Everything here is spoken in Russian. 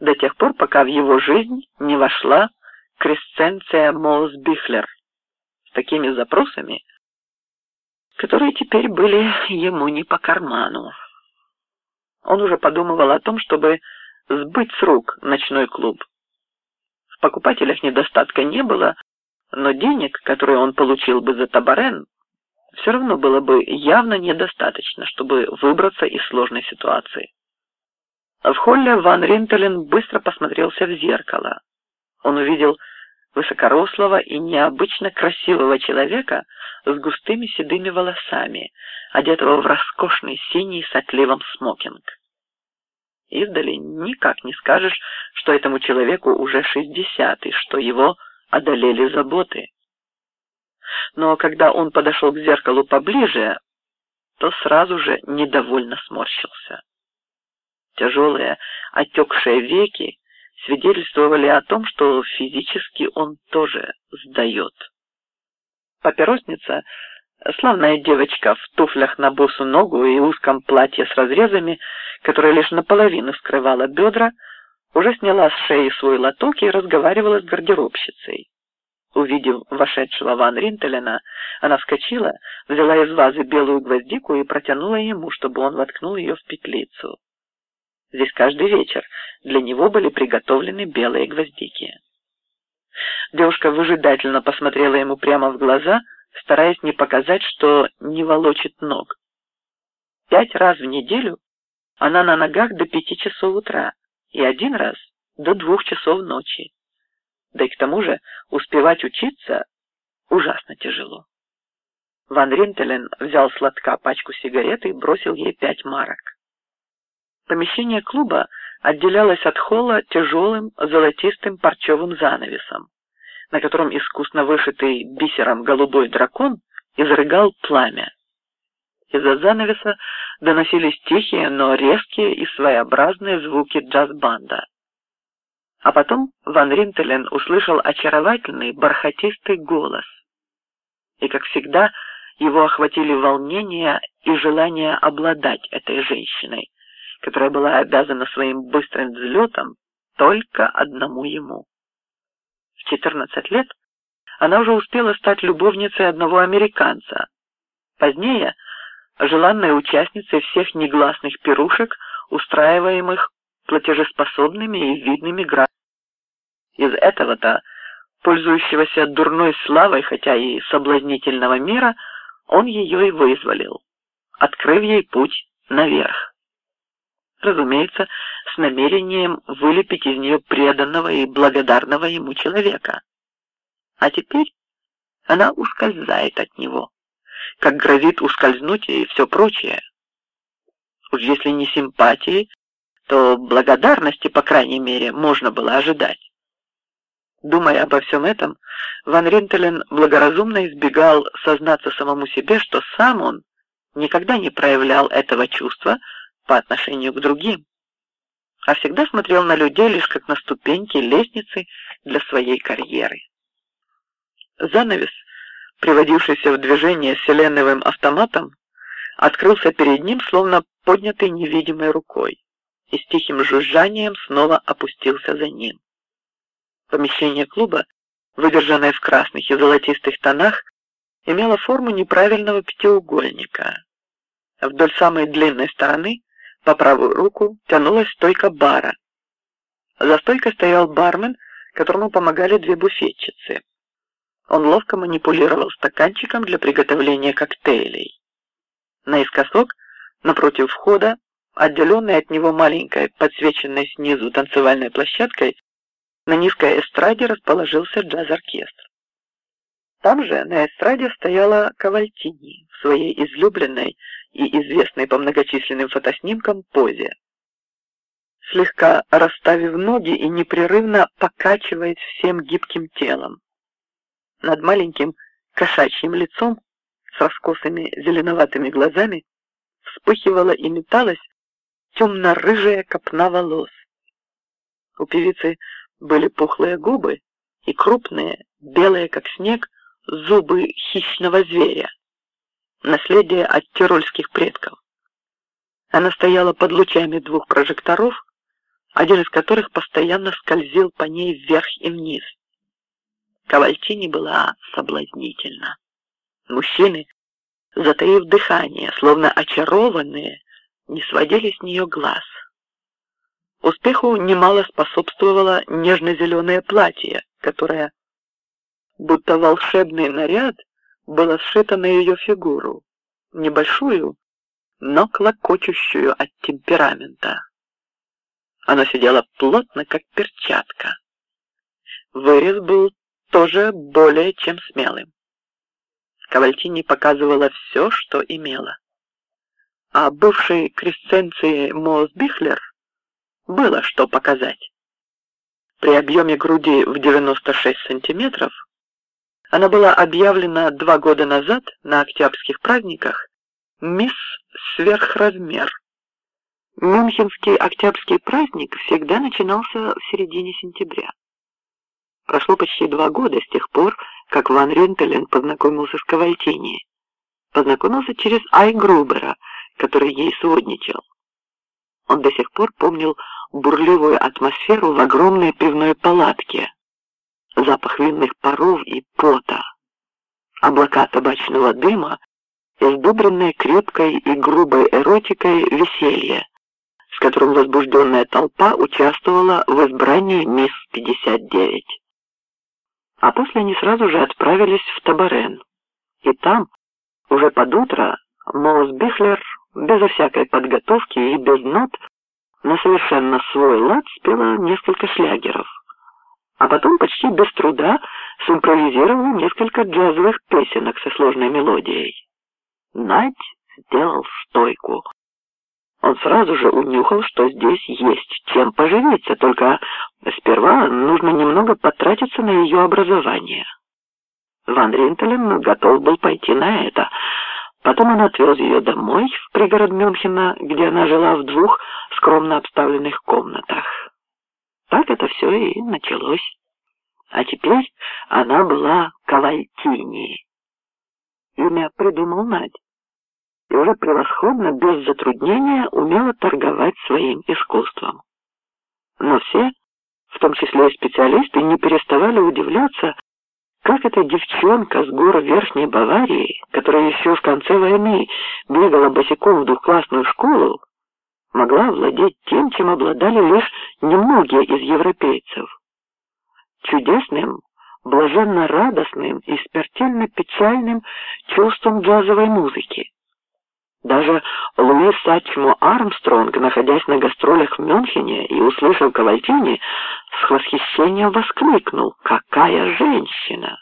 до тех пор, пока в его жизнь не вошла Кресценция Моусбихлер с такими запросами, которые теперь были ему не по карману. Он уже подумывал о том, чтобы сбыть с рук ночной клуб. В покупателях недостатка не было, но денег, которые он получил бы за табарен, все равно было бы явно недостаточно, чтобы выбраться из сложной ситуации. В холле Ван Ринтелен быстро посмотрелся в зеркало. Он увидел высокорослого и необычно красивого человека с густыми седыми волосами, одетого в роскошный синий с отливом смокинг. Издали никак не скажешь, что этому человеку уже шестьдесят и что его одолели заботы. Но когда он подошел к зеркалу поближе, то сразу же недовольно сморщился. Тяжелые, отекшие веки свидетельствовали о том, что физически он тоже сдает. Папиросница, славная девочка в туфлях на босу ногу и узком платье с разрезами, которое лишь наполовину скрывало бедра, уже сняла с шеи свой лоток и разговаривала с гардеробщицей. Увидев вошедшего Ван Ринтелена, она вскочила, взяла из вазы белую гвоздику и протянула ему, чтобы он воткнул ее в петлицу. Здесь каждый вечер для него были приготовлены белые гвоздики. Девушка выжидательно посмотрела ему прямо в глаза, стараясь не показать, что не волочит ног. Пять раз в неделю она на ногах до пяти часов утра и один раз до двух часов ночи. Да и к тому же успевать учиться ужасно тяжело. Ван Ринтелен взял с лотка пачку сигарет и бросил ей пять марок. Помещение клуба отделялось от холла тяжелым золотистым парчевым занавесом, на котором искусно вышитый бисером голубой дракон изрыгал пламя. Из-за занавеса доносились тихие, но резкие и своеобразные звуки джаз-банда. А потом Ван Ринтелен услышал очаровательный бархатистый голос. И, как всегда, его охватили волнение и желание обладать этой женщиной, которая была обязана своим быстрым взлетом только одному ему. В 14 лет она уже успела стать любовницей одного американца. Позднее желанной участницей всех негласных пирушек, устраиваемых платежеспособными и видными гражданами. Из этого-то, пользующегося дурной славой, хотя и соблазнительного мира, он ее и вызволил, открыв ей путь наверх разумеется, с намерением вылепить из нее преданного и благодарного ему человека. А теперь она ускользает от него, как грозит ускользнуть и все прочее. Уж если не симпатии, то благодарности, по крайней мере, можно было ожидать. Думая обо всем этом, Ван Ринтелен благоразумно избегал сознаться самому себе, что сам он никогда не проявлял этого чувства, по отношению к другим, а всегда смотрел на людей лишь как на ступеньки лестницы для своей карьеры. Занавес, приводившийся в движение селеновым автоматом, открылся перед ним, словно поднятый невидимой рукой, и с тихим жужжанием снова опустился за ним. Помещение клуба, выдержанное в красных и золотистых тонах, имело форму неправильного пятиугольника. Вдоль самой длинной стороны по правую руку тянулась стойка бара. За стойкой стоял бармен, которому помогали две буфетчицы. Он ловко манипулировал стаканчиком для приготовления коктейлей. Наискосок, напротив входа, отделенный от него маленькой, подсвеченной снизу танцевальной площадкой, на низкой эстраде расположился джаз-оркестр. Там же на эстраде стояла Кавальтини в своей излюбленной и известной по многочисленным фотоснимкам позе. Слегка расставив ноги и непрерывно покачиваясь всем гибким телом. Над маленьким кошачьим лицом с раскосыми зеленоватыми глазами вспыхивала и металась темно-рыжая копна волос. У певицы были пухлые губы и крупные, белые как снег, зубы хищного зверя наследие от тирольских предков. Она стояла под лучами двух прожекторов, один из которых постоянно скользил по ней вверх и вниз. Кавальтини была соблазнительна. Мужчины, затаив дыхание, словно очарованные, не сводили с нее глаз. Успеху немало способствовало нежно-зеленое платье, которое, будто волшебный наряд, было сшито на ее фигуру, небольшую, но клокочущую от темперамента. Оно сидело плотно, как перчатка. Вырез был тоже более чем смелым. Кавальтини показывала все, что имела. А бывшей кресценции Моосбихлер было что показать. При объеме груди в 96 сантиметров она была объявлена два года назад на октябрьских праздниках мисс сверхразмер. Мюнхенский октябрьский праздник всегда начинался в середине сентября. Прошло почти два года с тех пор, как Ван Рентелен познакомился с Кавальтини. Познакомился через Ай Грубера, который ей сводничал. Он до сих пор помнил бурливую атмосферу в огромной пивной палатке, запах винных паров и пота, облака табачного дыма и крепкой и грубой эротикой веселье, с которым возбужденная толпа участвовала в избрании мисс 59. А после они сразу же отправились в Табарен, и там, уже под утро, Моус Бихлер безо всякой подготовки и без нот на совершенно свой лад спела несколько шлягеров, а потом почти без труда симпровизировала несколько джазовых песенок со сложной мелодией. Надь сделал стойку. Он сразу же унюхал, что здесь есть чем поживиться, только сперва нужно немного потратиться на ее образование. Ван Ринтелен готов был пойти на это, Потом он отвез ее домой, в пригород Мюнхена, где она жила в двух скромно обставленных комнатах. Так это все и началось. А теперь она была Кавальтини. Имя придумал Надь. И уже превосходно, без затруднения, умела торговать своим искусством. Но все, в том числе и специалисты, не переставали удивляться, как эта девчонка с гор Верхней Баварии, которая еще в конце войны бегала босиком в двухклассную школу, могла владеть тем, чем обладали лишь немногие из европейцев. Чудесным, блаженно радостным и смертельно печальным чувством джазовой музыки. Даже Луис Сачмо Армстронг, находясь на гастролях в Мюнхене и услышав Кавальтини, с восхищением воскликнул «Какая женщина!»